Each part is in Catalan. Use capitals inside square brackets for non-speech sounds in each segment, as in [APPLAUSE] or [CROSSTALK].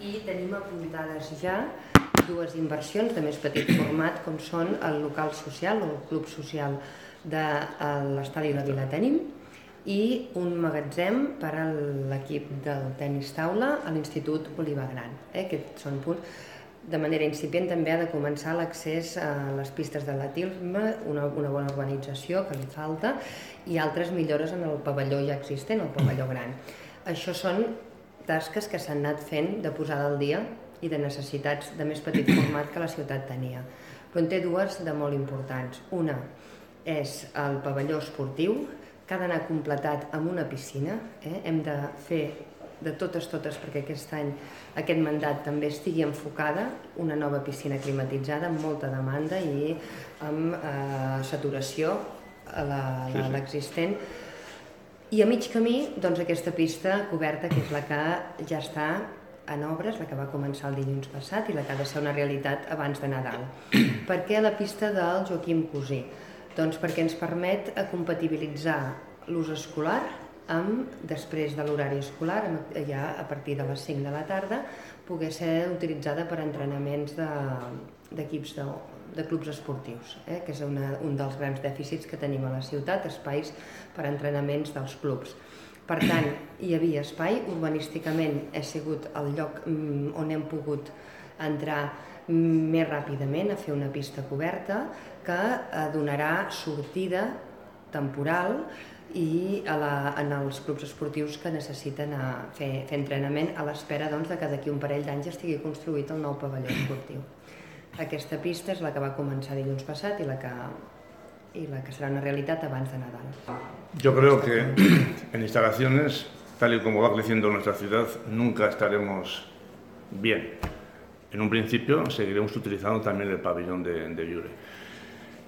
i tenim apuntades ja dues inversions de més petit format com són el local social o el club social de l'estadi de Vilatenim i un magatzem per a l'equip del tennis taula a l'Institut Oliva Gran. Eh? Aquests són punts. De manera incipient també ha de començar l'accés a les pistes de l'atletisme, una, una bona urbanització que li falta i altres millores en el pavelló ja existent, el pavelló gran. Això són tasques que s'han anat fent de posada al dia i de necessitats de més petit format que la ciutat tenia. Però en té dues de molt importants. Una és el pavelló esportiu, que ha d'anar completat amb una piscina. Eh? Hem de fer de totes, totes, perquè aquest any, aquest mandat també estigui enfocada, una nova piscina climatitzada amb molta demanda i amb eh, saturació a l'existent. Sí, sí. I a mig camí, doncs aquesta pista coberta, que és la que ja està en obres, la que va començar el dilluns passat i la que ha de ser una realitat abans de Nadal. [CLEARS THROAT] per què la pista del Joaquim Cosí? Doncs perquè ens permet compatibilitzar l'ús escolar amb, després de l'horari escolar, ja a partir de les 5 de la tarda, poder ser utilitzada per entrenaments d'equips de, de, de clubs esportius, eh? que és una, un dels grans dèficits que tenim a la ciutat, espais per entrenaments dels clubs. Per tant, hi havia espai, urbanísticament ha sigut el lloc mm, on hem pogut entrar més ràpidament a fer una pista coberta que eh, donarà sortida temporal i a la, en els clubs esportius que necessiten a fer, fer entrenament a l'espera doncs, de que d'aquí un parell d'anys estigui construït el nou pavelló esportiu. Aquesta pista és la que va començar dilluns passat i la que y la que será una realidad antes de Nadal. Yo creo que en instalaciones, tal y como va creciendo nuestra ciudad, nunca estaremos bien. En un principio seguiremos utilizando también el pabellón de, de Yure.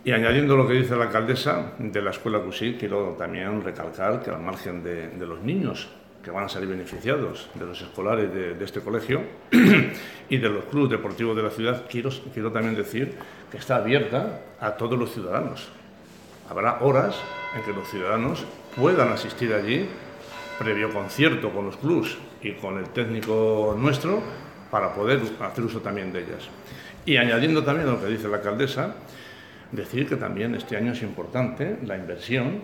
Y añadiendo lo que dice la alcaldesa de la escuela CUSI, quiero también recalcar que al margen de, de los niños que van a salir beneficiados, de los escolares de, de este colegio [CLEARS THROAT] y de los clubes deportivos de la ciudad, quiero, quiero también decir que está abierta a todos los ciudadanos, Habrá horas en que los ciudadanos puedan asistir allí, previo concierto con los clubs y con el técnico nuestro, para poder hacer uso también de ellas. Y añadiendo también lo que dice la alcaldesa, decir que también este año es importante la inversión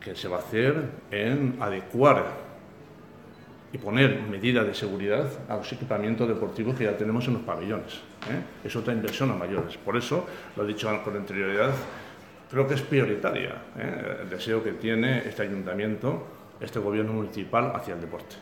que se va a hacer en adecuar y poner medidas de seguridad a los equipamientos deportivos que ya tenemos en los pabellones. ¿eh? Es otra inversión a mayores. Por eso, lo he dicho con anterioridad, creo que es prioritaria ¿eh? el deseo que tiene este ayuntamiento, este gobierno municipal hacia el deporte.